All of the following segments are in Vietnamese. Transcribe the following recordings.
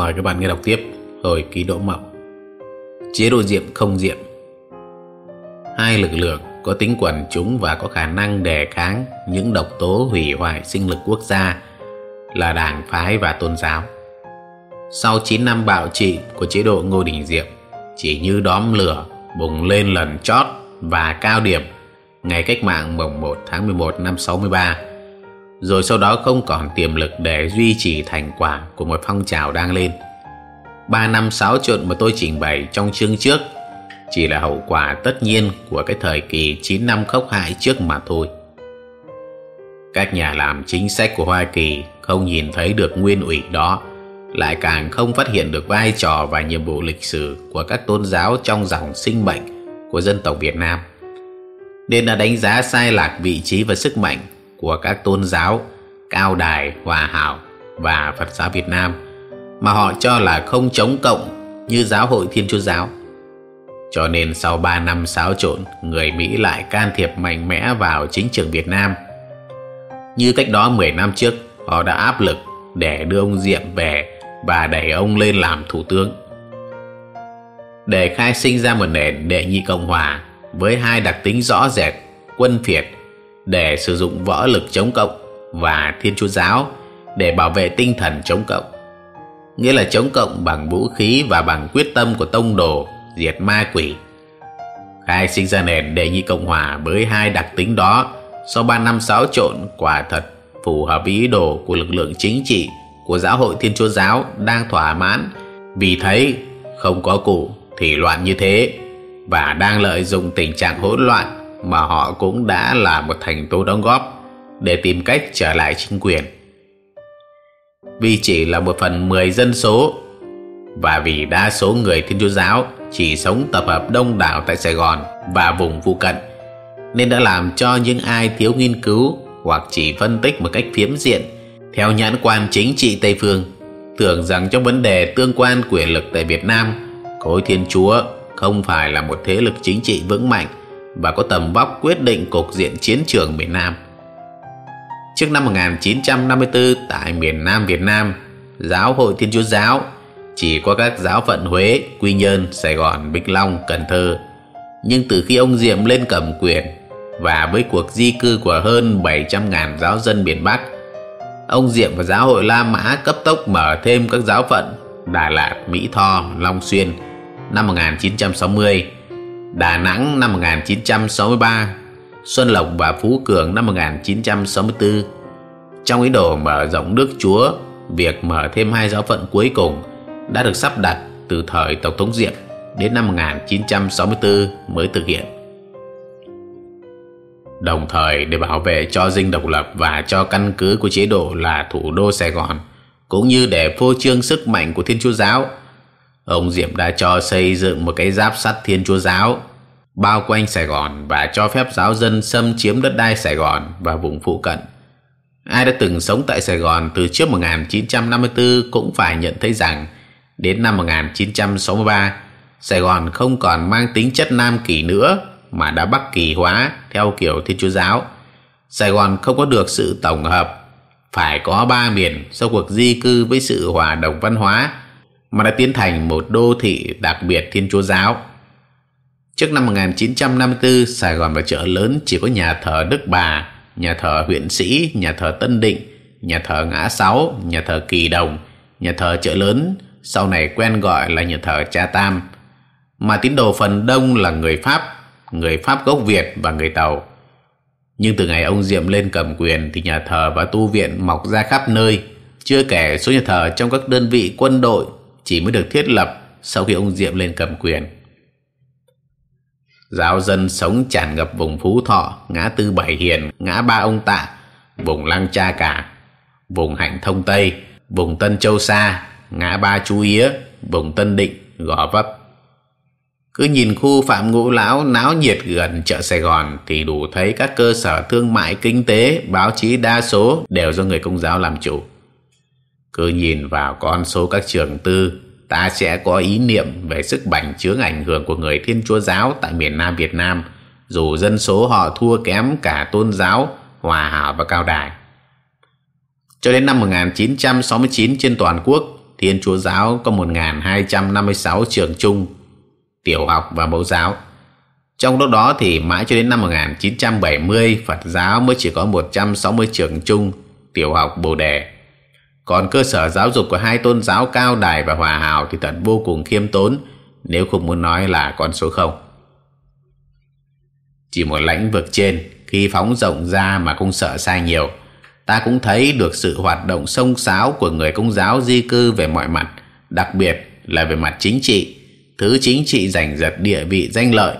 Mời các bạn nghe đọc tiếp. Hồi ký Đỗ Mộng. Chế độ diệm không diệm. Hai lực lượng có tính quần chúng và có khả năng đề kháng những độc tố hủy hoại sinh lực quốc gia là đảng phái và tôn giáo. Sau 9 năm bạo trị của chế độ Ngô Đình Diệm, chỉ như đóm lửa bùng lên lần chót và cao điểm ngày cách mạng mồng 1 tháng 11 năm 63, rồi sau đó không còn tiềm lực để duy trì thành quả của một phong trào đang lên. Ba năm sáu trộn mà tôi trình bày trong chương trước chỉ là hậu quả tất nhiên của cái thời kỳ 9 năm khốc hại trước mà thôi. Các nhà làm chính sách của Hoa Kỳ không nhìn thấy được nguyên ủy đó, lại càng không phát hiện được vai trò và nhiệm vụ lịch sử của các tôn giáo trong dòng sinh mệnh của dân tộc Việt Nam. Nên đã đánh giá sai lạc vị trí và sức mạnh của các tôn giáo Cao Đài, Hòa Hảo và Phật giáo Việt Nam mà họ cho là không chống cộng như giáo hội Thiên Chúa Giáo. Cho nên sau 3 năm xáo trộn, người Mỹ lại can thiệp mạnh mẽ vào chính trường Việt Nam. Như cách đó 10 năm trước, họ đã áp lực để đưa ông Diệm về và đẩy ông lên làm thủ tướng. Để khai sinh ra một nền đệ nhị Cộng Hòa với hai đặc tính rõ rệt, quân phiệt để sử dụng võ lực chống cộng và thiên chúa giáo để bảo vệ tinh thần chống cộng. Nghĩa là chống cộng bằng vũ khí và bằng quyết tâm của tông đồ, diệt ma quỷ. Khai sinh ra nền đệ nhị Cộng Hòa với hai đặc tính đó sau ba năm xáo trộn quả thật phù hợp ý đồ của lực lượng chính trị, của giáo hội Thiên Chúa Giáo đang thỏa mãn vì thấy không có cụ thì loạn như thế và đang lợi dụng tình trạng hỗn loạn mà họ cũng đã là một thành tố đóng góp để tìm cách trở lại chính quyền. Vì chỉ là một phần 10 dân số, và vì đa số người Thiên Chúa Giáo chỉ sống tập hợp đông đảo tại Sài Gòn và vùng phụ cận, nên đã làm cho những ai thiếu nghiên cứu hoặc chỉ phân tích một cách phiếm diện, theo nhãn quan chính trị Tây Phương, tưởng rằng trong vấn đề tương quan quyền lực tại Việt Nam, khối Thiên Chúa không phải là một thế lực chính trị vững mạnh và có tầm vóc quyết định cục diện chiến trường miền Nam. Trước năm 1954 tại miền Nam Việt Nam, Giáo hội Thiên Chúa Giáo chỉ có các giáo phận Huế, Quy Nhơn, Sài Gòn, Bích Long, Cần Thơ. Nhưng từ khi ông Diệm lên cầm quyền và với cuộc di cư của hơn 700.000 giáo dân miền Bắc, ông Diệm và giáo hội La Mã cấp tốc mở thêm các giáo phận Đà Lạt, Mỹ Tho, Long Xuyên năm 1960, Đà Nẵng năm 1963, Xuân Lộc và Phú Cường năm 1964. Trong ý đồ mở rộng nước Chúa, việc mở thêm hai giáo phận cuối cùng đã được sắp đặt từ thời Tổng thống Diệm đến năm 1964 mới thực hiện. Đồng thời để bảo vệ cho dinh độc lập và cho căn cứ của chế độ là thủ đô Sài Gòn, cũng như để phô trương sức mạnh của Thiên Chúa Giáo, ông Diệm đã cho xây dựng một cái giáp sắt Thiên Chúa Giáo bao quanh Sài Gòn và cho phép giáo dân xâm chiếm đất đai Sài Gòn và vùng phụ cận. Ai đã từng sống tại Sài Gòn từ trước 1954 cũng phải nhận thấy rằng Đến năm 1963, Sài Gòn không còn mang tính chất Nam Kỳ nữa mà đã Bắc Kỳ hóa theo kiểu Thiên Chúa Giáo. Sài Gòn không có được sự tổng hợp, phải có ba miền sau cuộc di cư với sự hòa đồng văn hóa mà đã tiến thành một đô thị đặc biệt Thiên Chúa Giáo. Trước năm 1954, Sài Gòn và chợ lớn chỉ có nhà thờ Đức Bà, nhà thờ huyện sĩ, nhà thờ Tân Định, nhà thờ Ngã Sáu, nhà thờ Kỳ Đồng, nhà thờ chợ lớn, sau này quen gọi là nhà thờ Cha Tam, mà tín đồ phần đông là người Pháp, người Pháp gốc Việt và người Tàu. Nhưng từ ngày ông Diệm lên cầm quyền thì nhà thờ và tu viện mọc ra khắp nơi, chưa kể số nhà thờ trong các đơn vị quân đội chỉ mới được thiết lập sau khi ông Diệm lên cầm quyền. Giáo dân sống tràn ngập vùng Phú Thọ, ngã tư Bảy Hiền, ngã ba ông Tạ, vùng Lăng Cha Cả, vùng Hạnh Thông Tây, vùng Tân Châu Sa, ngã ba chú Ía, vùng Tân Định, Gò Vấp. Cứ nhìn khu Phạm Ngũ Lão náo nhiệt gần chợ Sài Gòn thì đủ thấy các cơ sở thương mại kinh tế, báo chí đa số đều do người công giáo làm chủ. Cứ nhìn vào con số các trường tư, ta sẽ có ý niệm về sức bành trướng ảnh hưởng của người Thiên Chúa Giáo tại miền Nam Việt Nam, dù dân số họ thua kém cả tôn giáo, hòa hảo và cao đài. Cho đến năm 1969 trên toàn quốc Thiên Chúa giáo có 1.256 trường trung, tiểu học và mẫu giáo. Trong lúc đó thì mãi cho đến năm 1970, Phật giáo mới chỉ có 160 trường trung, tiểu học Bồ Đề. Còn cơ sở giáo dục của hai tôn giáo Cao Đài và Hòa Hảo thì thật vô cùng khiêm tốn, nếu không muốn nói là con số không. Chỉ một lãnh vực trên, khi phóng rộng ra mà không sợ sai nhiều, ta cũng thấy được sự hoạt động sông sáo của người công giáo di cư về mọi mặt, đặc biệt là về mặt chính trị, thứ chính trị giành giật địa vị danh lợi.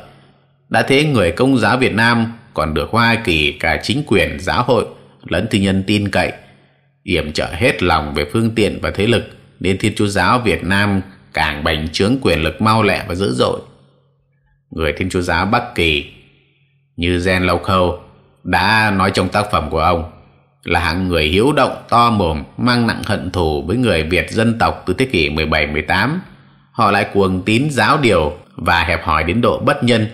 Đã thế người công giáo Việt Nam còn được Hoa Kỳ cả chính quyền giáo hội lẫn tư nhân tin cậy, yểm trợ hết lòng về phương tiện và thế lực, nên Thiên Chúa giáo Việt Nam càng bành trướng quyền lực mau lẹ và dữ dội. Người Thiên Chúa giáo Bắc Kỳ như Gen Lâu Khâu đã nói trong tác phẩm của ông là hạng người hiếu động to mồm mang nặng hận thù với người Việt dân tộc từ thế kỷ 17-18 họ lại cuồng tín giáo điều và hẹp hòi đến độ bất nhân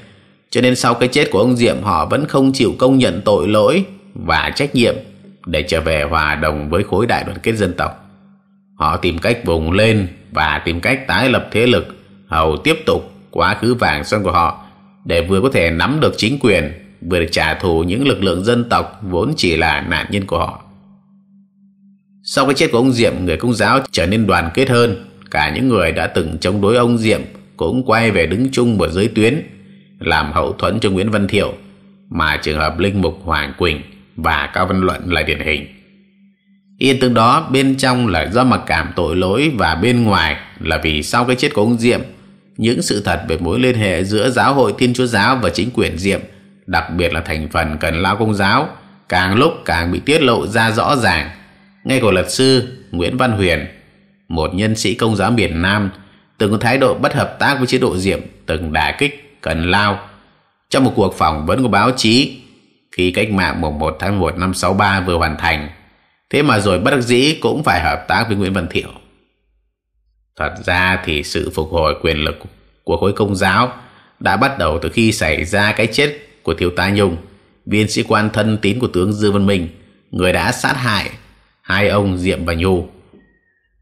cho nên sau cái chết của ông Diệm họ vẫn không chịu công nhận tội lỗi và trách nhiệm để trở về hòa đồng với khối đại đoàn kết dân tộc họ tìm cách vùng lên và tìm cách tái lập thế lực hầu tiếp tục quá khứ vàng son của họ để vừa có thể nắm được chính quyền vừa được trả thù những lực lượng dân tộc vốn chỉ là nạn nhân của họ. Sau cái chết của ông Diệm, người công giáo trở nên đoàn kết hơn. Cả những người đã từng chống đối ông Diệm cũng quay về đứng chung một giới tuyến, làm hậu thuẫn cho Nguyễn Văn Thiệu, mà trường hợp Linh Mục Hoàng Quỳnh và Cao Văn Luận là điển hình. Yên tương đó bên trong là do mặc cảm tội lỗi và bên ngoài là vì sau cái chết của ông Diệm, những sự thật về mối liên hệ giữa giáo hội Thiên Chúa Giáo và chính quyền Diệm đặc biệt là thành phần cần lao công giáo càng lúc càng bị tiết lộ ra rõ ràng ngay của luật sư Nguyễn Văn Huyền một nhân sĩ công giáo miền Nam từng có thái độ bất hợp tác với chế độ Diệm từng đả kích cần lao trong một cuộc phỏng vấn của báo chí khi cách mạng mùng 1 tháng 1 năm 63 vừa hoàn thành thế mà rồi bất đắc dĩ cũng phải hợp tác với Nguyễn Văn Thiệu thật ra thì sự phục hồi quyền lực của khối công giáo đã bắt đầu từ khi xảy ra cái chết của thiếu tá Nhung, viên sĩ quan thân tín của tướng Dương Văn Minh, người đã sát hại hai ông Diệm và Nhu.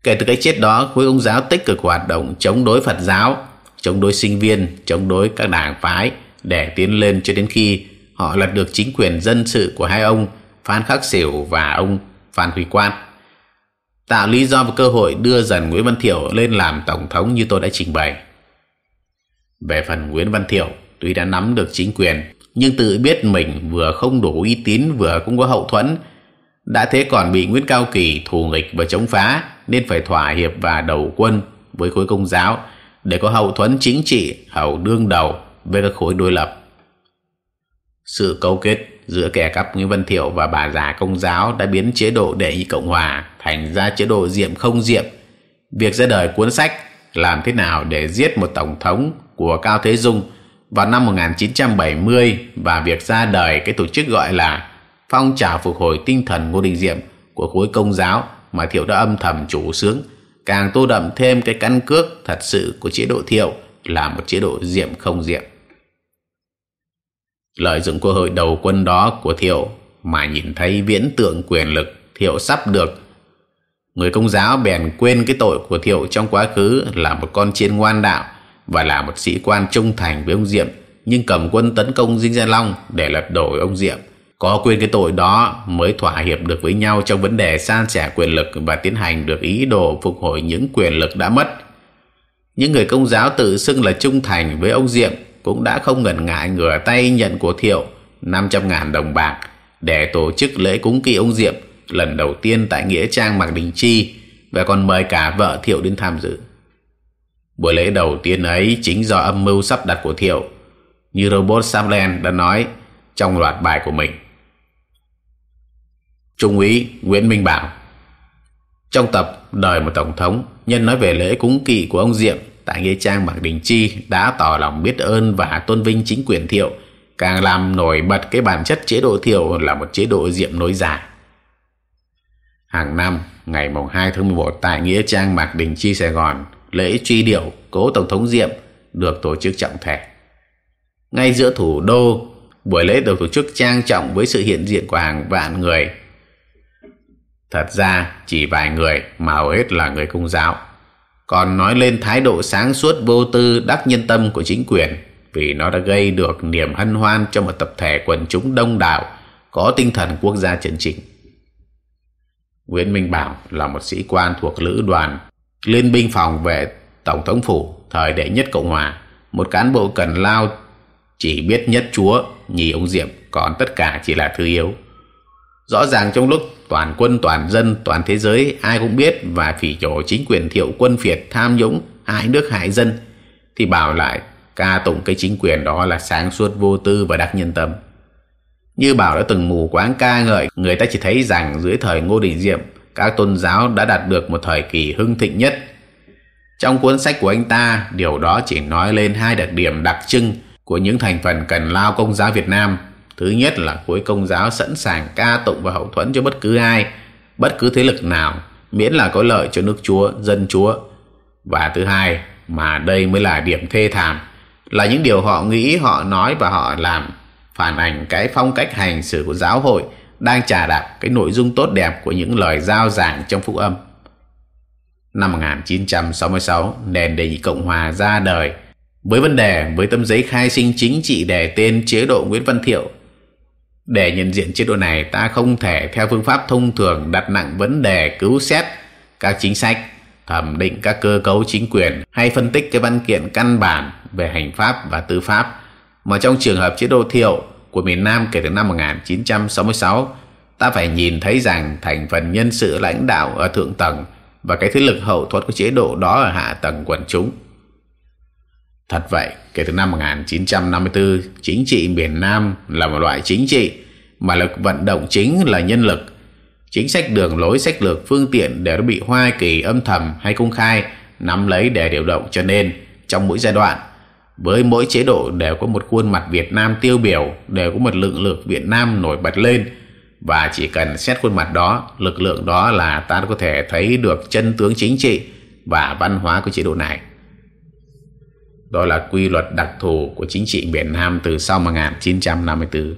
Kể từ cái chết đó, khối Công giáo tích cực hoạt động chống đối Phật giáo, chống đối sinh viên, chống đối các đảng phái để tiến lên cho đến khi họ lật được chính quyền dân sự của hai ông Phan Khắc Sỉu và ông Phan Huy Quan. Tạo lý do và cơ hội đưa dần Nguyễn Văn Thiệu lên làm tổng thống như tôi đã trình bày. Về phần Nguyễn Văn Thiệu, tuy đã nắm được chính quyền nhưng tự biết mình vừa không đủ uy tín vừa không có hậu thuẫn đã thế còn bị Nguyễn Cao Kỳ thù nghịch và chống phá nên phải thỏa hiệp và đầu quân với khối công giáo để có hậu thuẫn chính trị hậu đương đầu với các khối đối lập. Sự cấu kết giữa kẻ cắp Nguyễn Văn Thiệu và bà già công giáo đã biến chế độ đệ nhị Cộng Hòa thành ra chế độ diệm không diệm. Việc ra đời cuốn sách làm thế nào để giết một tổng thống của Cao Thế Dung vào năm 1970 và việc ra đời cái tổ chức gọi là Phong trào phục hồi tinh thần Ngô Đình Diệm của khối công giáo mà Thiệu đã âm thầm chủ sướng càng tô đậm thêm cái căn cước thật sự của chế độ Thiệu là một chế độ Diệm không Diệm. Lợi dụng cơ hội đầu quân đó của Thiệu mà nhìn thấy viễn tượng quyền lực, Thiệu sắp được người công giáo bèn quên cái tội của Thiệu trong quá khứ là một con chiên ngoan đạo và là một sĩ quan trung thành với ông Diệm, nhưng cầm quân tấn công Dinh Gia Long để lật đổ ông Diệm. Có quên cái tội đó mới thỏa hiệp được với nhau trong vấn đề san sẻ quyền lực và tiến hành được ý đồ phục hồi những quyền lực đã mất. Những người công giáo tự xưng là trung thành với ông Diệm cũng đã không ngần ngại ngửa tay nhận của Thiệu 500.000 đồng bạc để tổ chức lễ cúng kỵ ông Diệm lần đầu tiên tại Nghĩa Trang Mạc Đình Chi và còn mời cả vợ Thiệu đến tham dự. Buổi lễ đầu tiên ấy chính do âm mưu sắp đặt của Thiệu, như Robert Samland đã nói trong loạt bài của mình. Trung úy Nguyễn Minh Bảo Trong tập Đời một Tổng thống, nhân nói về lễ cúng kỵ của ông Diệm tại Nghĩa Trang Mạc Đình Chi đã tỏ lòng biết ơn và tôn vinh chính quyền Thiệu, càng làm nổi bật cái bản chất chế độ Thiệu là một chế độ Diệm nối dài. Hàng năm, ngày 2 tháng 11 tại Nghĩa Trang Mạc Đình Chi, Sài Gòn, lễ truy điệu cố tổng thống diệm được tổ chức trọng thể. Ngay giữa thủ đô buổi lễ được tổ chức trang trọng với sự hiện diện của hàng vạn người. Thật ra chỉ vài người mà hầu hết là người công giáo còn nói lên thái độ sáng suốt vô tư, đắc nhân tâm của chính quyền, vì nó đã gây được niềm hân hoan cho một tập thể quần chúng đông đảo, có tinh thần quốc gia chân chỉnh. Nguyễn Minh Bảo là một sĩ quan thuộc lữ đoàn liên binh phòng vệ tổng thống phủ, thời đệ nhất cộng hòa, một cán bộ cần lao, chỉ biết nhất chúa, nhì ông diệm còn tất cả chỉ là thứ yếu rõ ràng trong lúc toàn quân, toàn dân, toàn thế giới, ai cũng biết và phỉ chỗ chính quyền thiệu quân phiệt tham nhũng hại nước hại dân, thì bảo lại ca tụng cái chính quyền đó là sáng suốt vô tư và đắc nhân tâm. Như bảo đã từng mù quáng ca ngợi, người ta chỉ thấy rằng dưới thời ngô đình diệm, các tôn giáo đã đạt được một thời kỳ hưng thịnh nhất. Trong cuốn sách của anh ta, điều đó chỉ nói lên hai đặc điểm đặc trưng của những thành phần cần lao công giáo việt nam thứ nhất là khối công giáo sẵn sàng ca tụng và hậu thuẫn cho bất cứ ai bất cứ thế lực nào miễn là có lợi cho nước chúa dân chúa và thứ hai mà đây mới là điểm thê thảm là những điều họ nghĩ họ nói và họ làm phản ảnh cái phong cách hành xử của giáo hội đang trà đạp cái nội dung tốt đẹp của những lời giao giảng trong phúc âm. Năm 1966, nền đề nghị Cộng Hòa ra đời với vấn đề với tấm giấy khai sinh chính trị đề tên chế độ Nguyễn Văn Thiệu. Để nhận diện chế độ này, ta không thể theo phương pháp thông thường đặt nặng vấn đề cứu xét các chính sách, thẩm định các cơ cấu chính quyền hay phân tích cái văn kiện căn bản về hành pháp và tư pháp mà trong trường hợp chế độ thiệu của miền Nam kể từ năm 1966 ta phải nhìn thấy rằng thành phần nhân sự lãnh đạo ở thượng tầng và cái thế lực hậu thuẫn của chế độ đó ở hạ tầng quần chúng. Thật vậy, kể từ năm 1954, chính trị miền Nam là một loại chính trị mà lực vận động chính là nhân lực. Chính sách đường lối sách lược phương tiện đều đã bị Hoa Kỳ âm thầm hay công khai nắm lấy để điều động. Cho nên trong mỗi giai đoạn với mỗi chế độ đều có một khuôn mặt Việt Nam tiêu biểu đều có một lực lượng Việt Nam nổi bật lên. Và chỉ cần xét khuôn mặt đó lực lượng đó là ta có thể thấy được chân tướng chính trị và văn hóa của chế độ này đó là quy luật đặc thù của chính trị miền Nam từ sau 1954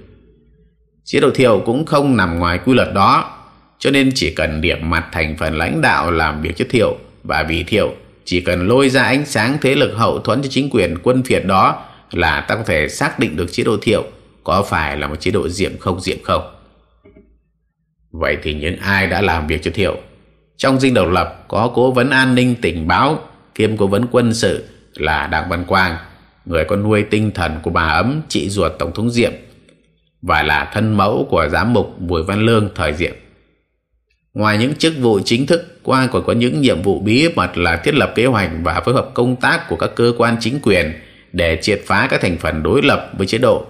chế độ thiệu cũng không nằm ngoài quy luật đó, cho nên chỉ cần điểm mặt thành phần lãnh đạo làm việc cho thiệu và vì thiệu, chỉ cần lôi ra ánh sáng thế lực hậu thuẫn cho chính quyền quân phiệt đó là ta có thể xác định được chế độ thiệu có phải là một chế độ diệm không diệm không. Vậy thì những ai đã làm việc cho thiệu, trong dinh độc lập có cố vấn an ninh tình báo, kiêm cố vấn quân sự là đặng văn quang người con nuôi tinh thần của bà ấm chị ruột tổng thống diệm và là thân mẫu của giám mục bùi văn lương thời diệm Ngoài những chức vụ chính thức, Quang còn có những nhiệm vụ bí mật là thiết lập kế hoạch và phối hợp công tác của các cơ quan chính quyền để triệt phá các thành phần đối lập với chế độ,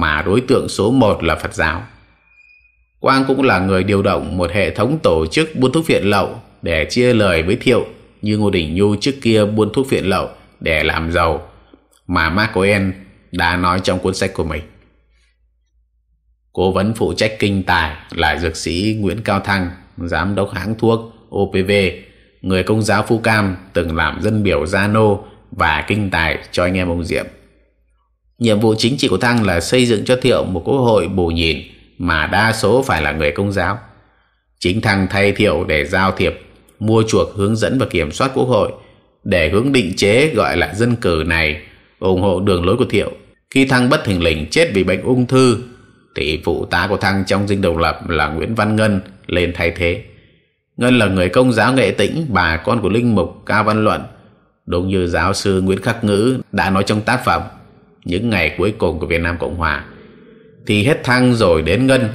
mà đối tượng số một là Phật giáo. Quang cũng là người điều động một hệ thống tổ chức buôn thuốc viện lậu để chia lời với Thiệu như Ngô Đình Nhu trước kia buôn thuốc viện lậu để làm giàu mà Mark Cohen đã nói trong cuốn sách của mình. Cố vấn phụ trách kinh tài là dược sĩ Nguyễn Cao Thăng giám đốc hãng thuốc OPV, người công giáo Phú Cam từng làm dân biểu Gia Nô và kinh tài cho anh em ông Diệm. Nhiệm vụ chính trị của Thăng là xây dựng cho Thiệu một quốc hội bù nhìn mà đa số phải là người công giáo. Chính Thăng thay Thiệu để giao thiệp, mua chuộc hướng dẫn và kiểm soát quốc hội để hướng định chế gọi là dân cử này ủng hộ đường lối của Thiệu. Khi Thăng bất thình lình chết vì bệnh ung thư thì phụ tá của Thăng trong dinh độc lập là Nguyễn Văn Ngân lên thay thế. Ngân là người công giáo nghệ tĩnh, bà con của Linh Mục Cao Văn Luận, đúng như giáo sư Nguyễn Khắc Ngữ đã nói trong tác phẩm những ngày cuối cùng của Việt Nam Cộng Hòa. Thì hết Thăng rồi đến Ngân,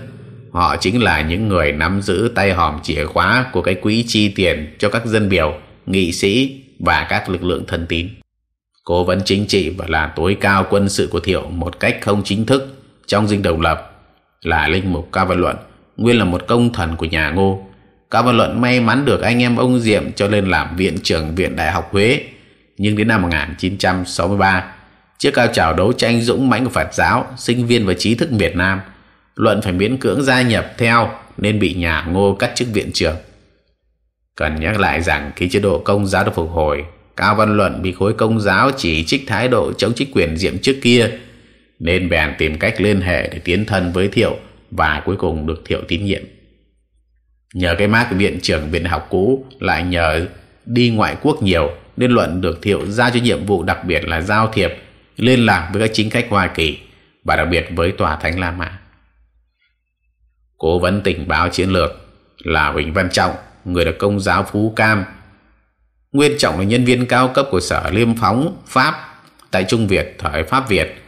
họ chính là những người nắm giữ tay hòm chìa khóa của cái quỹ chi tiền cho các dân biểu, nghị sĩ và các lực lượng thân tín. Cố vấn chính trị và là tối cao quân sự của Thiệu một cách không chính thức trong dinh độc lập là Linh Mục Cao Văn Luận nguyên là một công thần của nhà Ngô. Cao Văn Luận may mắn được anh em ông Diệm cho lên làm viện trưởng Viện Đại học Huế. Nhưng đến năm 1963, trước cao trào đấu tranh dũng mãnh của Phật giáo, sinh viên và trí thức Việt Nam, Luận phải miễn cưỡng gia nhập theo nên bị nhà Ngô cắt chức viện trưởng. Cần nhắc lại rằng khi chế độ công giáo được phục hồi, Cao Văn Luận bị khối công giáo chỉ trích thái độ chống chính quyền Diệm trước kia, nên bèn tìm cách liên hệ để tiến thân với Thiệu và cuối cùng được thiệu tín nhiệm nhờ cái mác viện trưởng viện học cũ lại nhờ đi ngoại quốc nhiều nên Luận được Thiệu giao cho nhiệm vụ đặc biệt là giao thiệp liên lạc với các chính khách Hoa Kỳ và đặc biệt với Tòa Thánh La Mã. Cố vấn tình báo chiến lược là Huỳnh Văn Trọng, người được công giáo Phú Cam. Nguyên Trọng là nhân viên cao cấp của Sở Liêm Phóng, Pháp, tại Trung Việt, thời Pháp Việt,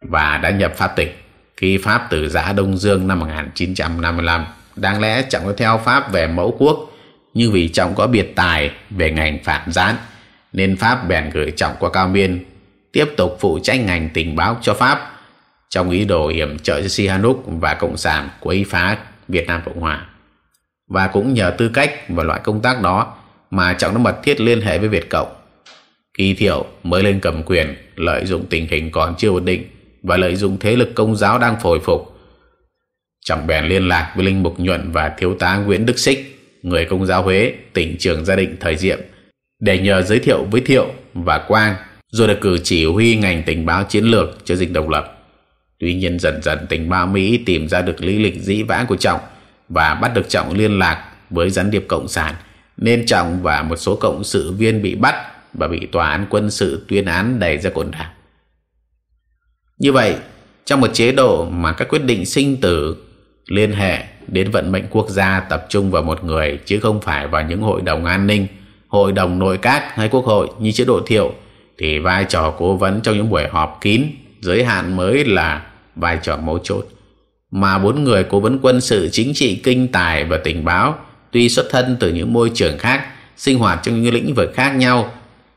và đã nhập Pháp tịch, khi Pháp từ giã Đông Dương năm 1955. Đáng lẽ Trọng có theo Pháp về mẫu quốc, nhưng vì Trọng có biệt tài về ngành phản gián, nên Pháp bèn gửi Trọng qua Cao Miên, tiếp tục phụ trách ngành tình báo cho Pháp, trong ý đồ hiểm trợ cho Sihanouk và Cộng sản quấy phá Việt Nam Cộng Hòa. Và cũng nhờ tư cách và loại công tác đó mà Trọng đã mật thiết liên hệ với Việt Cộng. Kỳ Thiệu mới lên cầm quyền, lợi dụng tình hình còn chưa ổn định và lợi dụng thế lực công giáo đang phhồi phục. Trọng bèn liên lạc với Linh Mục Nhuận và Thiếu tá Nguyễn Đức Xích, người công giáo Huế, tỉnh trường gia định thời Diệm, để nhờ giới thiệu với Thiệu và Quang, rồi được cử chỉ huy ngành tình báo chiến lược cho dịch độc lập. Tuy nhiên dần dần tình báo Mỹ tìm ra được lý lịch dĩ vãng của Trọng và bắt được Trọng liên lạc với gián điệp Cộng sản, nên Trọng và một số cộng sự viên bị bắt và bị tòa án quân sự tuyên án đẩy ra cồn đảo. Như vậy, trong một chế độ mà các quyết định sinh tử liên hệ đến vận mệnh quốc gia tập trung vào một người chứ không phải vào những hội đồng an ninh, hội đồng nội các hay quốc hội như chế độ thiệu thì vai trò cố vấn trong những buổi họp kín giới hạn mới là vai trò mấu chốt mà bốn người cố vấn quân sự, chính trị, kinh tài và tình báo, tuy xuất thân từ những môi trường khác, sinh hoạt trong những lĩnh vực khác nhau,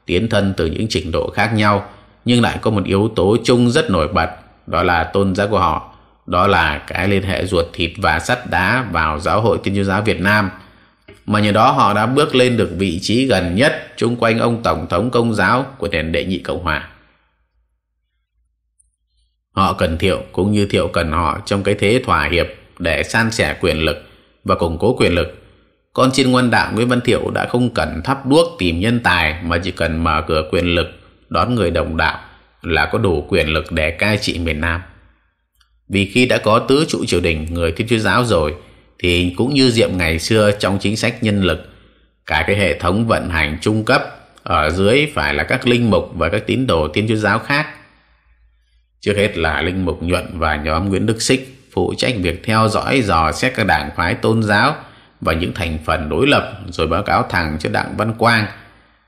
tiến thân từ những trình độ khác nhau, nhưng lại có một yếu tố chung rất nổi bật, đó là tôn giáo của họ. Đó là cái liên hệ ruột thịt và sắt đá vào giáo hội tiên chúa giáo Việt Nam. Mà nhờ đó họ đã bước lên được vị trí gần nhất chung quanh ông tổng thống công giáo của nền đệ nhị cộng hòa họ cần thiệu cũng như thiệu cần họ trong cái thế thỏa hiệp để san sẻ quyền lực và củng cố quyền lực con chiên ngoan đạo Nguyễn Văn Thiệu đã không cần thắp đuốc tìm nhân tài mà chỉ cần mở cửa quyền lực, đón người đồng đạo là có đủ quyền lực để cai trị miền Nam. Vì khi đã có tứ trụ triều đình, người Thiên Chúa giáo rồi, thì cũng như Diệm ngày xưa trong chính sách nhân lực, cả cái hệ thống vận hành trung cấp ở dưới phải là các linh mục và các tín đồ Thiên Chúa giáo khác. Trước hết là linh mục nhuận và nhóm Nguyễn Đức Xích phụ trách việc theo dõi dò xét các đảng phái tôn giáo và những thành phần đối lập rồi báo cáo thẳng cho đặng Văn Quang.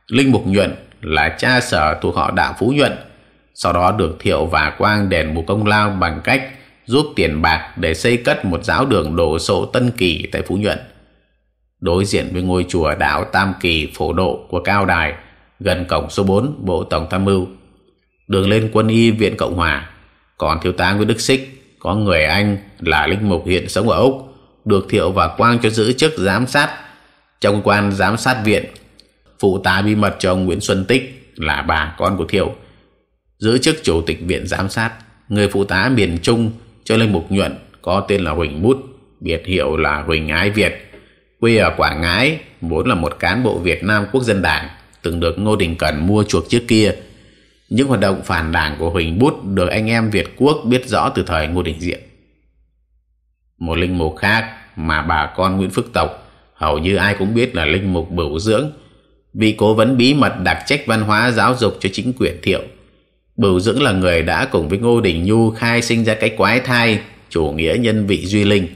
Linh mục nhuận là cha sở thuộc họ đạo Phú Nhuận, sau đó được Thiệu và Quang đền bù công lao bằng cách giúp tiền bạc để xây cất một giáo đường đồ sộ Tân Kỳ tại Phú Nhuận. Đối diện với ngôi chùa đạo Tam Kỳ phổ độ của Cao Đài, gần cổng số 4 Bộ Tổng Tham mưu. Đường lên quân y Viện Cộng Hòa, còn thiếu tá Nguyễn Đức Xích có người Anh là linh mục hiện sống ở Úc, được Thiệu và Quang cho giữ chức giám sát trong quan giám sát viện. Phụ tá bí mật cho ông Nguyễn Xuân Tích là bà con của Thiệu, giữ chức chủ tịch viện giám sát. Người phụ tá miền Trung cho linh mục nhuận có tên là Huỳnh Bút, biệt hiệu là Huỳnh Ái Việt, quê ở Quảng Ngãi, vốn là một cán bộ Việt Nam Quốc dân Đảng, từng được Ngô Đình Cẩn mua chuộc trước kia. Những hoạt động phản đảng của Huỳnh Bút được anh em Việt Quốc biết rõ từ thời Ngô Đình Diệm. Một linh mục khác mà bà con Nguyễn Phước Tộc hầu như ai cũng biết là linh mục bửu dưỡng, vị cố vấn bí mật đặc trách văn hóa giáo dục cho chính quyền thiệu Bửu Dưỡng là người đã cùng với Ngô Đình Nhu khai sinh ra cái quái thai chủ nghĩa nhân vị duy linh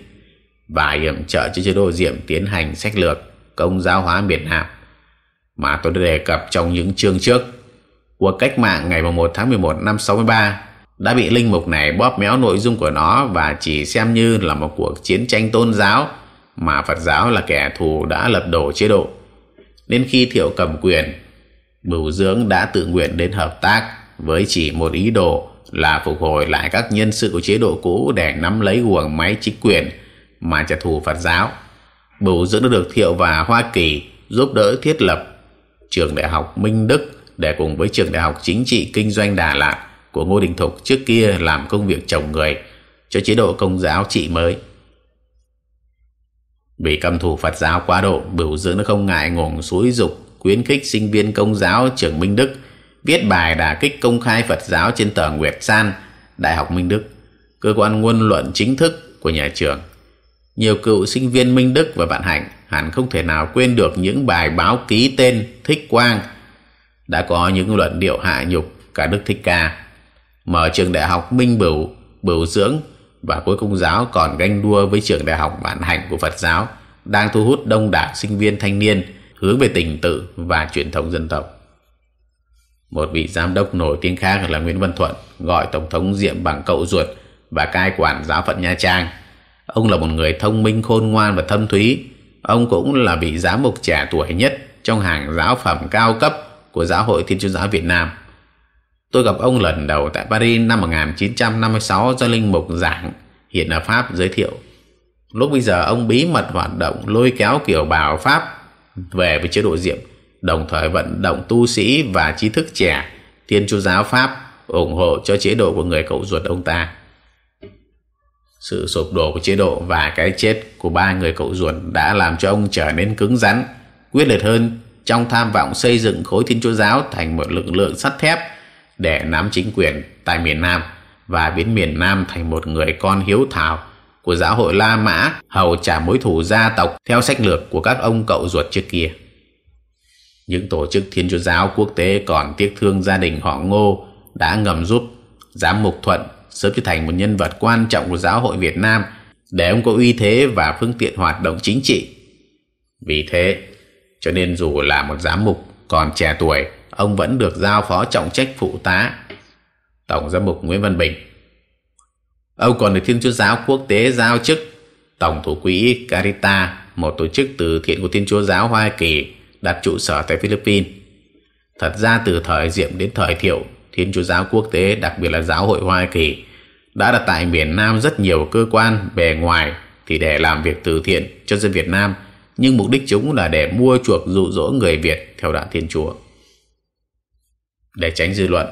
và hiểm trợ cho chế độ Diệm tiến hành sách lược công giáo hóa miền Nam mà tôi đã đề cập trong những chương trước. Cuộc cách mạng ngày 1 tháng 11 năm 63 đã bị linh mục này bóp méo nội dung của nó và chỉ xem như là một cuộc chiến tranh tôn giáo mà Phật giáo là kẻ thù đã lật đổ chế độ. Đến khi Thiệu cầm quyền, Bửu Dưỡng đã tự nguyện đến hợp tác với chỉ một ý đồ là phục hồi lại các nhân sự của chế độ cũ để nắm lấy guồng máy chính quyền mà trả thù Phật giáo. Bửu dưỡng được Thiệu và Hoa Kỳ giúp đỡ thiết lập trường đại học Minh Đức để cùng với trường đại học chính trị kinh doanh Đà Lạt của Ngô Đình Thục trước kia làm công việc chồng người cho chế độ công giáo trị mới. Vì căm thù Phật giáo quá độ, Bửu dưỡng nó không ngại ngùng suối dục khuyến khích sinh viên công giáo trường Minh Đức viết bài đả kích công khai Phật giáo trên tờ Nguyệt San, Đại học Minh Đức, cơ quan ngôn luận chính thức của nhà trường. Nhiều cựu sinh viên Minh Đức và Vạn Hạnh hẳn không thể nào quên được những bài báo ký tên Thích Quang đã có những luận điệu hạ nhục cả Đức Thích Ca. Mở trường đại học Minh Bửu, Bửu Dưỡng và cuối công giáo còn ganh đua với trường đại học Vạn Hạnh của Phật giáo đang thu hút đông đảo sinh viên thanh niên hướng về tình tự và truyền thống dân tộc. Một vị giám đốc nổi tiếng khác là Nguyễn Văn Thuận gọi Tổng thống Diệm bằng cậu ruột và cai quản giáo phận Nha Trang. Ông là một người thông minh khôn ngoan và thâm thúy. Ông cũng là vị giám mục trẻ tuổi nhất trong hàng giáo phẩm cao cấp của Giáo hội Thiên Chúa Giáo Việt Nam. Tôi gặp ông lần đầu tại Paris năm 1956 do Linh Mục giảng hiện ở Pháp giới thiệu. Lúc bây giờ ông bí mật hoạt động lôi kéo kiểu bào Pháp về với chế độ diệm đồng thời vận động tu sĩ và trí thức trẻ Thiên Chúa giáo Pháp ủng hộ cho chế độ của người cậu ruột ông ta. Sự sụp đổ của chế độ và cái chết của ba người cậu ruột đã làm cho ông trở nên cứng rắn, quyết liệt hơn trong tham vọng xây dựng khối Thiên Chúa giáo thành một lực lượng sắt thép để nắm chính quyền tại miền Nam và biến miền Nam thành một người con hiếu thảo của giáo hội La Mã hầu trả mối thù gia tộc theo sách lược của các ông cậu ruột trước kia. Những tổ chức thiên chúa giáo quốc tế còn tiếc thương gia đình họ Ngô đã ngầm giúp giám mục Thuận sớm trở thành một nhân vật quan trọng của giáo hội Việt Nam để ông có uy thế và phương tiện hoạt động chính trị. Vì thế, cho nên dù là một giám mục còn trẻ tuổi, ông vẫn được giao phó trọng trách phụ tá. Tổng giám mục Nguyễn Văn Bình Ông còn được Thiên Chúa Giáo Quốc tế giao chức Tổng thủ quỹ Carita, một tổ chức từ thiện của Thiên Chúa Giáo Hoa Kỳ đặt trụ sở tại Philippines. Thật ra từ thời Diệm đến thời Thiệu, Thiên Chúa Giáo Quốc tế, đặc biệt là Giáo hội Hoa Kỳ, đã đặt tại miền Nam rất nhiều cơ quan bề ngoài thì để làm việc từ thiện cho dân Việt Nam, nhưng mục đích chúng là để mua chuộc dụ dỗ người Việt theo đạo Thiên Chúa. Để tránh dư luận,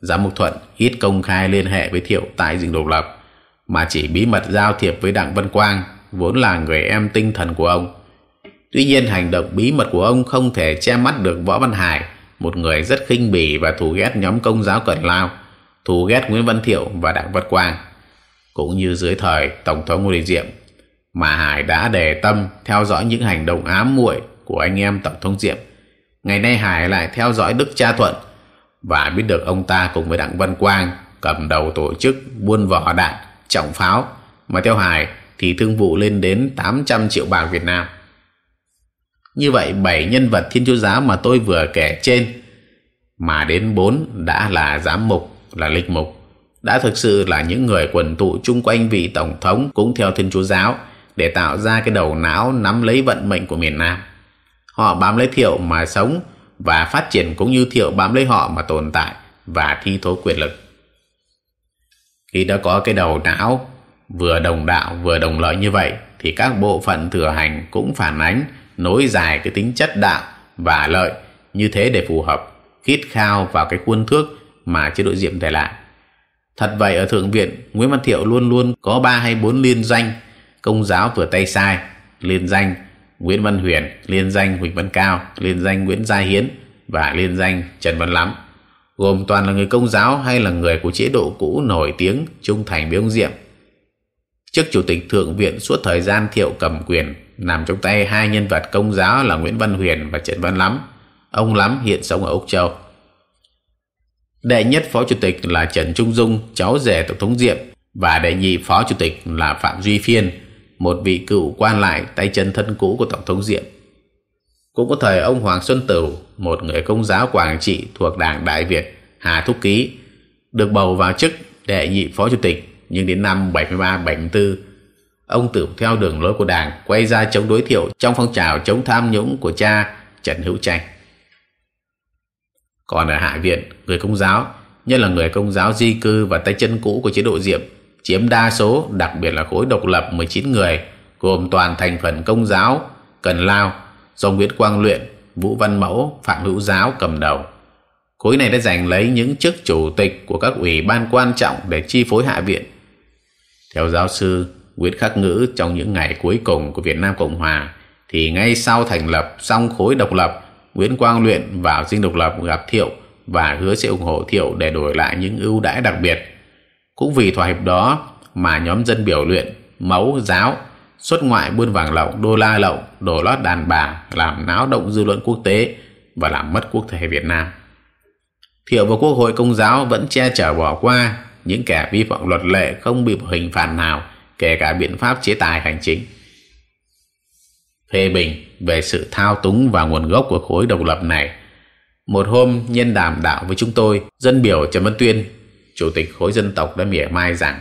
Giám mục Thuận ít công khai liên hệ với Thiệu tại dinh độc lập, mà chỉ bí mật giao thiệp với Đặng Văn Quang, vốn là người em tinh thần của ông Tuy nhiên hành động bí mật của ông không thể che mắt được Võ Văn Hải, một người rất khinh bỉ và thù ghét nhóm công giáo Cần Lao, thù ghét Nguyễn Văn Thiệu và Đặng Văn Quang. Cũng như dưới thời Tổng thống Ngô Đình Diệm, mà Hải đã đề tâm theo dõi những hành động ám muội của anh em Tổng thống Diệm. Ngày nay Hải lại theo dõi Đức Cha Thuận và biết được ông ta cùng với Đặng Văn Quang cầm đầu tổ chức buôn vỏ đạn, trọng pháo mà theo Hải thì thương vụ lên đến 800 triệu bạc Việt Nam. Như vậy bảy nhân vật Thiên Chúa giáo mà tôi vừa kể trên mà đến bốn đã là giám mục, là lịch mục, đã thực sự là những người quần tụ chung quanh vị tổng thống cũng theo Thiên Chúa giáo để tạo ra cái đầu não nắm lấy vận mệnh của miền Nam. Họ bám lấy Thiệu mà sống và phát triển cũng như Thiệu bám lấy họ mà tồn tại và thi thố quyền lực. Khi đã có cái đầu não vừa đồng đạo vừa đồng lợi như vậy, thì các bộ phận thừa hành cũng phản ánh nối dài cái tính chất đạo và lợi như thế để phù hợp, khít khao vào cái khuôn thước mà chế độ diệm để lại thật vậy ở thượng viện, nguyễn văn thiệu luôn luôn có ba hay bốn liên danh công giáo vừa tay sai liên danh nguyễn văn huyền liên danh huỳnh văn cao liên danh nguyễn gia hiến và liên danh trần văn lắm gồm toàn là người công giáo hay là người của chế độ cũ nổi tiếng trung thành với ông diệm trước chủ tịch thượng viện suốt thời gian thiệu cầm quyền nằm trong tay hai nhân vật công giáo là Nguyễn Văn Huyền và Trần Văn Lắm. Ông Lắm hiện sống ở Úc Châu. Đệ nhất phó chủ tịch là Trần Trung Dung, cháu rể Tổng thống Diệm và đệ nhị phó chủ tịch là Phạm Duy Phiên, một vị cựu quan lại tay chân thân cũ của Tổng thống Diệm. Cũng có thời ông Hoàng Xuân Tửu, một người công giáo Quảng Trị thuộc Đảng Đại Việt, Hà Thúc Ký, được bầu vào chức đệ nhị phó chủ tịch nhưng đến năm 73-74 ông Tử theo đường lối của đảng quay ra chống đối thiệu trong phong trào chống tham nhũng của cha Trần Hữu Tranh. Còn ở Hạ Viện, người công giáo, nhất là người công giáo di cư và tay chân cũ của chế độ Diệm, chiếm đa số, đặc biệt là khối độc lập 19 người, gồm toàn thành phần công giáo, Cần Lao, do Nguyễn Quang Luyện, Vũ Văn Mẫu, Phạm Hữu Giáo cầm đầu. Khối này đã giành lấy những chức chủ tịch của các ủy ban quan trọng để chi phối Hạ Viện. Theo giáo sư Nguyễn Khắc Ngữ trong những ngày cuối cùng của Việt Nam Cộng Hòa thì ngay sau thành lập xong khối độc lập, Nguyễn Quang Luyện vào dinh độc lập gặp Thiệu và hứa sẽ ủng hộ Thiệu để đổi lại những ưu đãi đặc biệt. Cũng vì thỏa hiệp đó mà nhóm dân biểu luyện, mẫu, giáo xuất ngoại buôn vàng lậu, đô la lậu, đổ lót đàn bà, làm náo động dư luận quốc tế và làm mất quốc thể Việt Nam. Thiệu và Quốc hội Công giáo vẫn che chở bỏ qua những kẻ vi phạm luật lệ không bị hình phạt nào, kể cả biện pháp chế tài hành chính. Phê bình về sự thao túng và nguồn gốc của khối độc lập này. Một hôm nhân đàm đạo với chúng tôi, dân biểu Trần Văn Tuyên, chủ tịch khối dân tộc đã mỉa mai rằng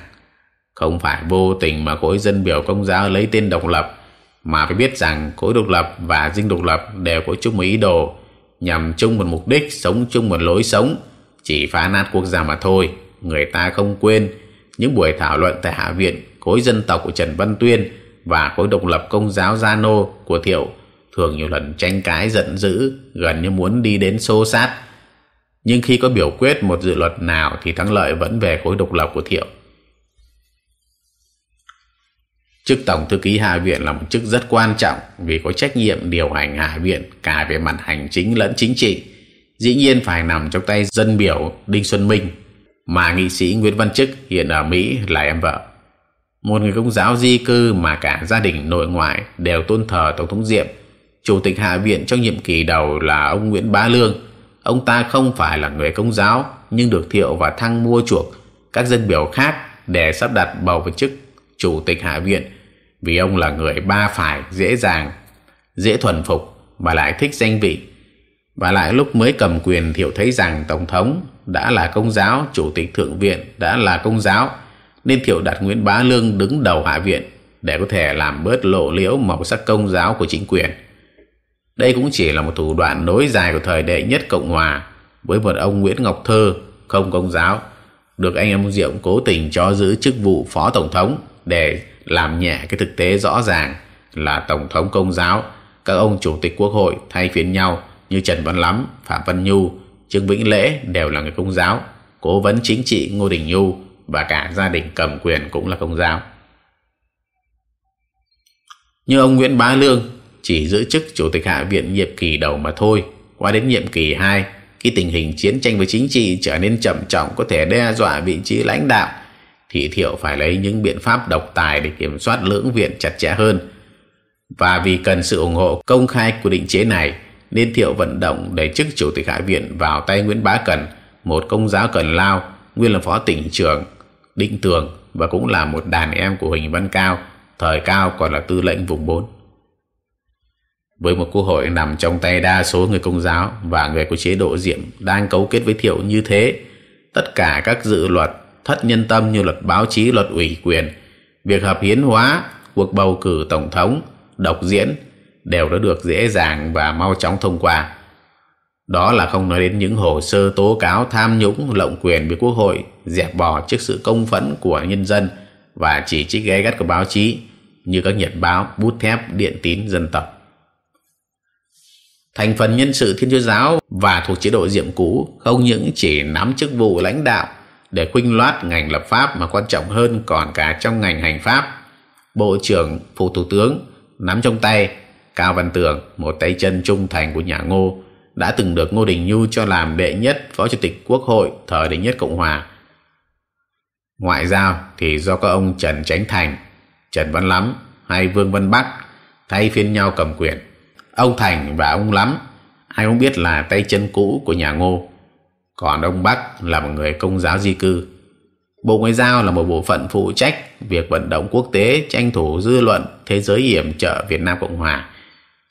không phải vô tình mà khối dân biểu công giáo lấy tên độc lập, mà phải biết rằng khối độc lập và dinh độc lập đều có chung một ý đồ, nhằm chung một mục đích, sống chung một lối sống, chỉ phá nát quốc gia mà thôi. Người ta không quên những buổi thảo luận tại Hạ viện, khối dân tộc của Trần Văn Tuyên và khối độc lập công giáo Gia Nô của Thiệu thường nhiều lần tranh cãi giận dữ, gần như muốn đi đến xô sát. Nhưng khi có biểu quyết một dự luật nào thì thắng lợi vẫn về khối độc lập của Thiệu. Chức Tổng Thư ký Hạ viện là một chức rất quan trọng vì có trách nhiệm điều hành Hạ viện cả về mặt hành chính lẫn chính trị. Dĩ nhiên phải nằm trong tay dân biểu Đinh Xuân Minh, mà nghị sĩ Nguyễn Văn Chức hiện ở Mỹ là em vợ. Một người công giáo di cư mà cả gia đình nội ngoại đều tôn thờ Tổng thống Diệm. Chủ tịch Hạ viện trong nhiệm kỳ đầu là ông Nguyễn Bá Lương. Ông ta không phải là người công giáo, nhưng được thiệu và thăng mua chuộc. Các dân biểu khác để sắp đặt bầu vào chức Chủ tịch Hạ viện, vì ông là người ba phải, dễ dàng, dễ thuần phục và lại thích danh vị. Và lại lúc mới cầm quyền thiệu thấy rằng tổng thống đã là công giáo, chủ tịch thượng viện đã là công giáo, nên thiệu đặt nguyễn bá lương đứng đầu hạ viện để có thể làm bớt lộ liễu màu sắc công giáo của chính quyền đây cũng chỉ là một thủ đoạn nối dài của thời đệ nhất cộng hòa với một ông nguyễn ngọc thơ, không công giáo. Được anh em diệm cố tình cho giữ chức vụ phó tổng thống để làm nhẹ cái thực tế rõ ràng là tổng thống công giáo, các ông chủ tịch quốc hội thay phiên nhau như trần văn lắm, phạm văn nhu, trương vĩnh lễ đều là người công giáo, cố vấn chính trị ngô đình nhu và cả gia đình cầm quyền cũng là công giáo. Như ông nguyễn bá lương chỉ giữ chức chủ tịch hạ viện nhiệm kỳ đầu mà thôi. Qua đến nhiệm kỳ hai khi tình hình chiến tranh với chính trị trở nên trầm trọng có thể đe dọa vị trí lãnh đạo thì thiệu phải lấy những biện pháp độc tài để kiểm soát lưỡng viện chặt chẽ hơn. Và vì cần sự ủng hộ công khai của định chế này nên thiệu vận động để chức chủ tịch hạ viện vào tay nguyễn bá cần, một công giáo cần lao nguyên là phó tỉnh trưởng định tường và cũng là một đàn em của huỳnh văn cao thời cao còn là tư lệnh vùng 4 với một quốc hội nằm trong tay đa số người công giáo và người của chế độ diệm đang cấu kết với thiệu như thế tất cả các dự luật thất nhân tâm như luật báo chí, luật ủy quyền, việc hợp hiến hóa, cuộc bầu cử tổng thống, độc diễn đều đã được dễ dàng và mau chóng thông qua. Đó là không nói đến những hồ sơ tố cáo tham nhũng lộng quyền với quốc hội dẹp bỏ trước sự công phẫn của nhân dân và chỉ trích gay gắt của báo chí như các nhật báo, bút thép, điện tín dân tộc. Thành phần nhân sự Thiên Chúa giáo và thuộc chế độ diệm cũ không những chỉ nắm chức vụ lãnh đạo để khuynh loát ngành lập pháp mà quan trọng hơn còn cả trong ngành hành pháp. Bộ trưởng, Phụ Thủ tướng nắm trong tay Cao Văn Tường, một tay chân trung thành của nhà Ngô, đã từng được Ngô Đình Nhu cho làm đệ nhất Phó Chủ tịch Quốc hội thời đệ nhất Cộng Hòa. Ngoại giao thì do các ông Trần Chánh Thành, Trần Văn Lắm hay Vương Văn Bắc thay phiên nhau cầm quyền. Ông Thành và ông Lắm ai cũng biết là tay chân cũ của nhà Ngô còn ông Bắc là một người công giáo di cư. Bộ Ngoại giao là một bộ phận phụ trách việc vận động quốc tế tranh thủ dư luận thế giới hiểm trợ Việt Nam Cộng Hòa,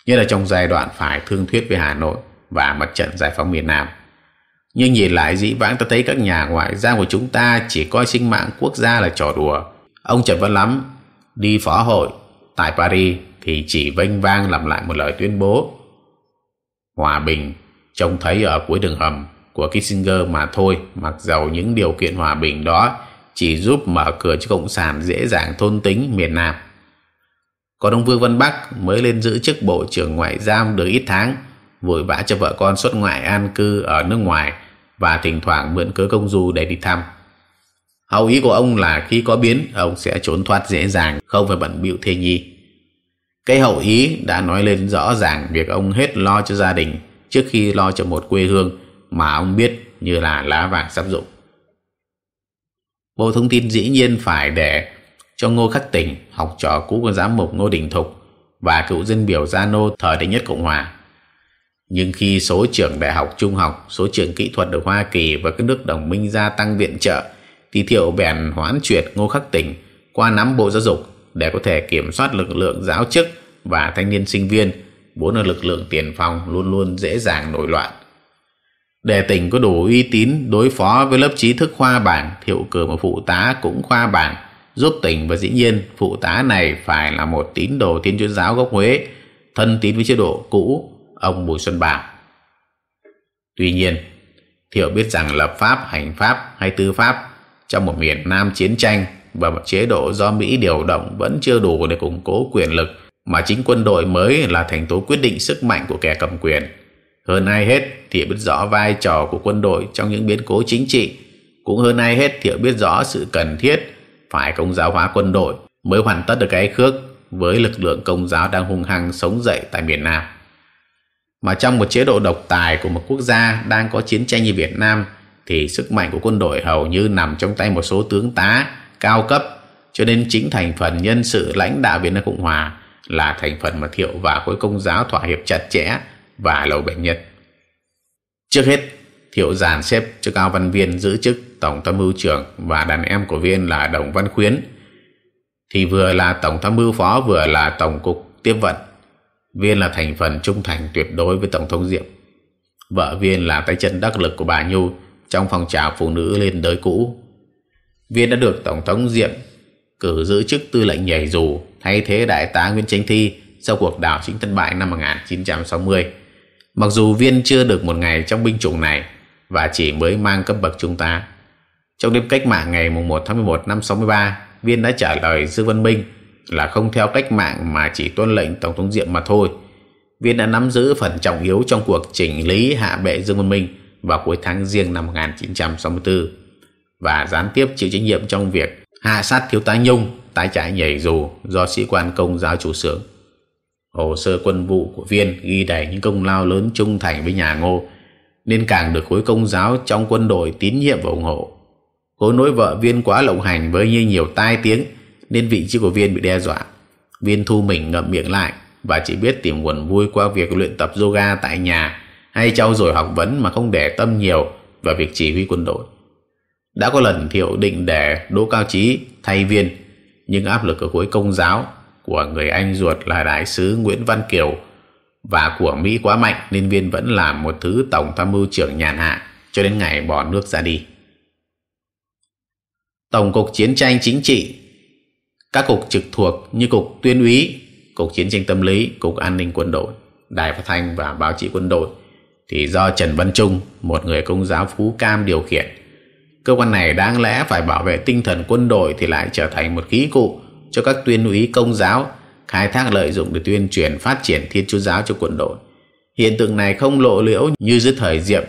như là trong giai đoạn phải thương thuyết với Hà Nội và mặt trận giải phóng miền Nam. Nhưng nhìn lại dĩ vãng ta thấy các nhà ngoại giao của chúng ta chỉ coi sinh mạng quốc gia là trò đùa. Ông Trần Văn Lắm đi phó hội tại Paris thì chỉ vênh vang làm lại một lời tuyên bố hòa bình trông thấy ở cuối đường hầm của Kissinger mà thôi, mặc dầu những điều kiện hòa bình đó chỉ giúp mở cửa cho Cộng sản dễ dàng thôn tính miền Nam. Còn ông Vương Văn Bắc mới lên giữ chức Bộ trưởng Ngoại giao được ít tháng, vội vã cho vợ con xuất ngoại an cư ở nước ngoài và thỉnh thoảng mượn cớ công du để đi thăm. Hậu ý của ông là khi có biến, ông sẽ trốn thoát dễ dàng, không phải bận bịu thê nhi. Cái hậu ý đã nói lên rõ ràng việc ông hết lo cho gia đình trước khi lo cho một quê hương mà ông biết như là lá vàng sắp dụng. Bộ Thông tin dĩ nhiên phải để cho Ngô Khắc Tỉnh, học trò cũ của giám mục Ngô Đình Thục và cựu dân biểu Gia Nô thời đệ nhất Cộng Hòa. Nhưng khi số trường đại học trung học, số trường kỹ thuật ở Hoa Kỳ và các nước đồng minh gia tăng viện trợ, thì Thiệu bèn hoán chuyển Ngô Khắc Tỉnh qua nắm Bộ Giáo dục để có thể kiểm soát lực lượng giáo chức và thanh niên sinh viên, vốn là lực lượng tiền phong luôn luôn dễ dàng nổi loạn. Để tỉnh có đủ uy tín đối phó với lớp trí thức khoa bảng, Thiệu cử một phụ tá cũng khoa bảng giúp tỉnh và dĩ nhiên phụ tá này phải là một tín đồ thiên chúa giáo gốc Huế, thân tín với chế độ cũ, ông Bùi Xuân Bảo. Tuy nhiên, Thiệu biết rằng lập pháp, hành pháp hay tư pháp trong một miền Nam chiến tranh và một chế độ do Mỹ điều động vẫn chưa đủ để củng cố quyền lực mà chính quân đội mới là thành tố quyết định sức mạnh của kẻ cầm quyền. Hơn ai hết, Thiệu biết rõ vai trò của quân đội trong những biến cố chính trị. Cũng hơn ai hết, Thiệu biết rõ sự cần thiết phải công giáo hóa quân đội mới hoàn tất được cái khước với lực lượng công giáo đang hung hăng sống dậy tại miền Nam. Mà trong một chế độ độc tài của một quốc gia đang có chiến tranh như Việt Nam thì sức mạnh của quân đội hầu như nằm trong tay một số tướng tá cao cấp cho nên chính thành phần nhân sự lãnh đạo Việt Nam Cộng Hòa là thành phần mà Thiệu và khối công giáo thỏa hiệp chặt chẽ và lâu bệnh nhất. Trước hết, Thiệu giàn xếp cho Cao Văn Viên giữ chức Tổng tham mưu trưởng và đàn em của Viên là Đồng Văn Khuyến thì vừa là Tổng tham mưu phó vừa là Tổng cục tiếp vận. Viên là thành phần trung thành tuyệt đối với Tổng thống Diệm. Vợ Viên là tay chân đắc lực của bà Nhu trong phong trào phụ nữ lên đới cũ. Viên đã được Tổng thống Diệm cử giữ chức tư lệnh nhảy dù thay thế đại tá Nguyễn Chánh Thi sau cuộc đảo chính thất bại năm 1960. Mặc dù Viên chưa được một ngày trong binh chủng này và chỉ mới mang cấp bậc trung tá. Trong đêm cách mạng ngày 1 tháng 11 năm 63, Viên đã trả lời Dương Văn Minh là không theo cách mạng mà chỉ tuân lệnh Tổng thống Diệm mà thôi. Viên đã nắm giữ phần trọng yếu trong cuộc chỉnh lý hạ bệ Dương Văn Minh vào cuối tháng riêng năm 1964 và gián tiếp chịu trách nhiệm trong việc hạ sát thiếu tá Nhung tái trại nhảy dù do sĩ quan công giáo chủ sướng. Hồ sơ quân vụ của Viên ghi đầy những công lao lớn trung thành với nhà Ngô, nên càng được khối công giáo trong quân đội tín nhiệm và ủng hộ. Cố nối vợ Viên quá lộng hành với như nhiều tai tiếng, nên vị trí của Viên bị đe dọa. Viên thu mình ngậm miệng lại và chỉ biết tìm nguồn vui qua việc luyện tập yoga tại nhà, hay trau dồi học vấn mà không để tâm nhiều vào việc chỉ huy quân đội. Đã có lần Thiệu định để Đỗ Cao Trí thay Viên nhưng áp lực ở khối công giáo của người anh ruột là đại sứ Nguyễn Văn Kiều và của Mỹ quá mạnh nên Viên vẫn làm một thứ tổng tham mưu trưởng nhàn hạ cho đến ngày bỏ nước ra đi. Tổng cục Chiến tranh Chính trị Các cục trực thuộc như Cục Tuyên úy, Cục Chiến tranh Tâm lý, Cục An ninh Quân đội, Đài Phát thanh và Báo chí Quân đội thì do Trần Văn Trung, một người công giáo phú cam điều khiển. Cơ quan này đáng lẽ phải bảo vệ tinh thần quân đội thì lại trở thành một khí cụ cho các tuyên úy công giáo khai thác lợi dụng để tuyên truyền phát triển thiên chúa giáo cho quân đội. Hiện tượng này không lộ liễu như dưới thời Diệm,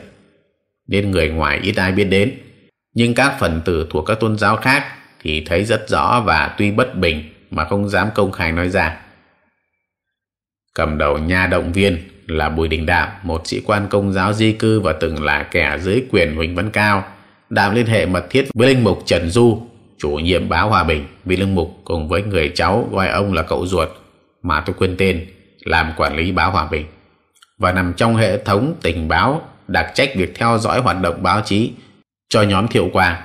nên người ngoài ít ai biết đến. Nhưng các phần tử thuộc các tôn giáo khác thì thấy rất rõ và tuy bất bình mà không dám công khai nói ra. Cầm đầu nhà động viên là Bùi Đình đạm một sĩ quan công giáo di cư và từng là kẻ dưới quyền Huỳnh Văn Cao. Đạo liên hệ mật thiết với linh mục Trần Du, chủ nhiệm báo Hòa Bình, vì linh mục cùng với người cháu gọi ông là cậu ruột mà tôi quên tên, làm quản lý báo Hòa Bình và nằm trong hệ thống tình báo đặc trách việc theo dõi hoạt động báo chí cho nhóm Thiệu Quang.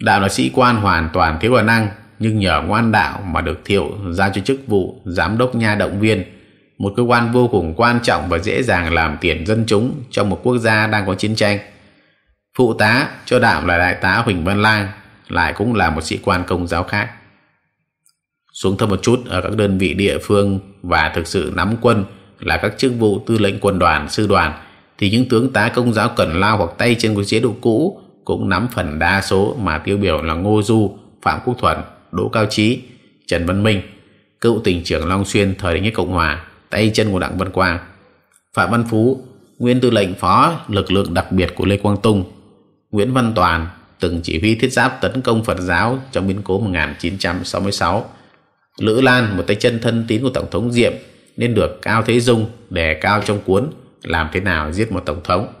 Đạo là sĩ quan hoàn toàn thiếu khả năng nhưng nhờ ngoan đạo mà được Thiệu ra cho chức vụ giám đốc nha động viên một cơ quan vô cùng quan trọng và dễ dàng làm tiền dân chúng trong một quốc gia đang có chiến tranh. Phụ tá cho Đạo là đại tá Huỳnh Văn Lang lại cũng là một sĩ quan công giáo khác. Xuống thấp một chút ở các đơn vị địa phương và thực sự nắm quân là các chức vụ tư lệnh quân đoàn, sư đoàn thì những tướng tá công giáo cần lao hoặc tay trên của chế độ cũ cũng nắm phần đa số mà tiêu biểu là Ngô Du, Phạm Quốc Thuận, Đỗ Cao Trí, Trần Văn Minh, cựu tỉnh trưởng Long Xuyên thời đại nhất Cộng Hòa, tay chân của Đặng Văn Quang, Phạm Văn Phú, nguyên tư lệnh phó lực lượng đặc biệt của Lê Quang Tung, Nguyễn Văn Toàn, từng chỉ huy thiết giáp tấn công Phật giáo trong biến cố 1966. Lữ Lan, một tay chân thân tín của Tổng thống Diệm, nên được Cao Thế Dung đề cao trong cuốn Làm thế nào giết một Tổng thống.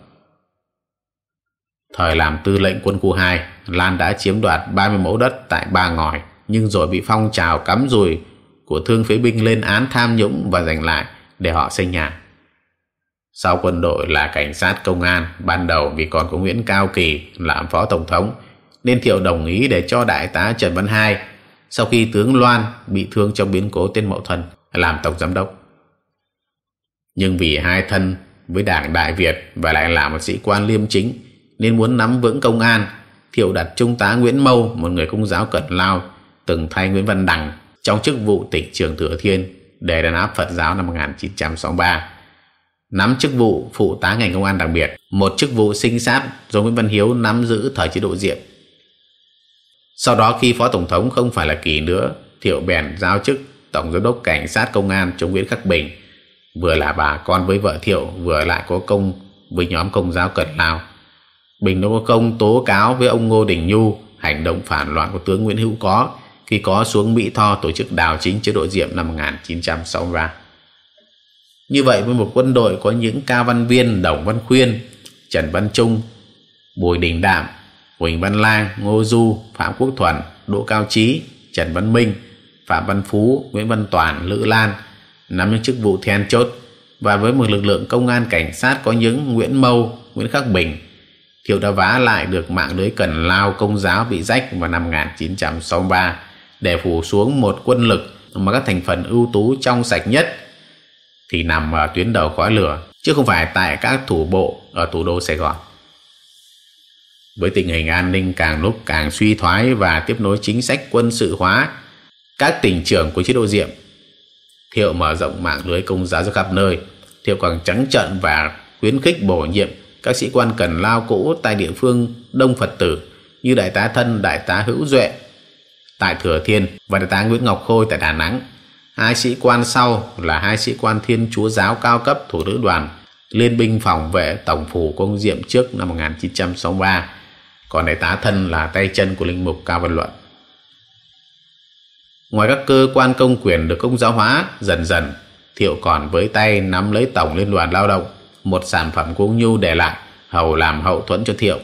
Thời làm tư lệnh quân khu 2, Lan đã chiếm đoạt 30 mẫu đất tại Ba Ngòi, nhưng rồi bị phong trào cắm rùi của thương phế binh lên án tham nhũng và giành lại để họ xây nhà. Sau quân đội là cảnh sát công an, ban đầu vì còn có Nguyễn Cao Kỳ làm phó tổng thống, nên Thiệu đồng ý để cho đại tá Trần Văn Hai, sau khi tướng Loan bị thương trong biến cố tên Mậu Thân, làm tổng giám đốc. Nhưng vì hai thân với đảng Đại Việt và lại là một sĩ quan liêm chính, nên muốn nắm vững công an, Thiệu đặt Trung tá Nguyễn Mâu, một người công giáo cận lao, từng thay Nguyễn Văn Đằng trong chức vụ tỉnh trường Thừa Thiên để đàn áp Phật giáo năm 1963 nắm chức vụ phụ tá ngành công an đặc biệt, một chức vụ sinh sát do Nguyễn Văn Hiếu nắm giữ thời chế độ Diệm. Sau đó khi Phó Tổng thống không phải là Kỳ nữa, Thiệu bèn giao chức Tổng giám đốc Cảnh sát Công an chống Nguyễn Khắc Bình, vừa là bà con với vợ Thiệu, vừa lại có công với nhóm công giáo Cận Lao. Bình đã có công tố cáo với ông Ngô Đình Nhu hành động phản loạn của tướng Nguyễn Hữu Có khi có xuống Mỹ Tho tổ chức đào chính chế độ Diệm năm 1963. Như vậy với một quân đội có những ca Văn Viên, Đồng Văn Khuyên, Trần Văn Trung, Bùi Đình Đạm, Huỳnh Văn Lang, Ngô Du, Phạm Quốc Thuần, Đỗ Cao Trí, Trần Văn Minh, Phạm Văn Phú, Nguyễn Văn Toàn, Lữ Lan nắm những chức vụ then chốt. Và với một lực lượng công an cảnh sát có những Nguyễn Mâu, Nguyễn Khắc Bình, Thiệu đã vá lại được mạng lưới cần lao công giáo bị rách vào năm 1963 để phủ xuống một quân lực mà các thành phần ưu tú trong sạch nhất thì nằm ở tuyến đầu khói lửa chứ không phải tại các thủ bộ ở thủ đô Sài Gòn. Với tình hình an ninh càng lúc càng suy thoái và tiếp nối chính sách quân sự hóa các tỉnh trưởng của chế độ Diệm, Thiệu mở rộng mạng lưới công giáo ra khắp nơi. Thiệu còn trắng trận và khuyến khích bổ nhiệm các sĩ quan cần lao cũ tại địa phương đông Phật tử như Đại tá Thân, Đại tá Hữu Duệ tại Thừa Thiên và Đại tá Nguyễn Ngọc Khôi tại Đà Nẵng Hai sĩ quan sau là hai sĩ quan thiên chúa giáo cao cấp thủ lữ đoàn liên binh phòng vệ tổng phủ công diệm trước năm 1963 còn đại tá thân là tay chân của linh mục Cao Văn Luận. Ngoài các cơ quan công quyền được công giáo hóa dần dần, Thiệu còn với tay nắm lấy Tổng Liên đoàn Lao động, một sản phẩm cũng nhu để lại, hầu làm hậu thuẫn cho Thiệu.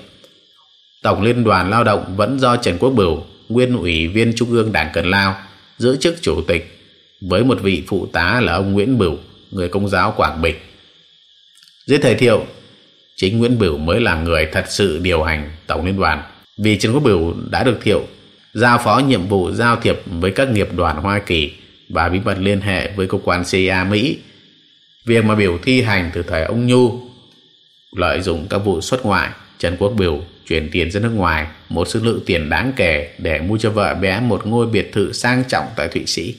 Tổng Liên đoàn Lao động vẫn do Trần Quốc Bửu, nguyên ủy viên Trung ương Đảng Cần Lao, giữ chức chủ tịch với một vị phụ tá là ông Nguyễn Bửu, người công giáo Quảng Bình. Dưới thời thiệu, chính Nguyễn Bửu mới là người thật sự điều hành Tổng Liên đoàn vì Trần Quốc Bửu đã được thiệu giao phó nhiệm vụ giao thiệp với các nghiệp đoàn Hoa Kỳ và bí mật liên hệ với cơ quan CIA Mỹ. Việc mà biểu thi hành từ thời ông Nhu lợi dụng các vụ xuất ngoại, Trần Quốc Biểu chuyển tiền ra nước ngoài một số lượng tiền đáng kể để mua cho vợ bé một ngôi biệt thự sang trọng tại Thụy Sĩ.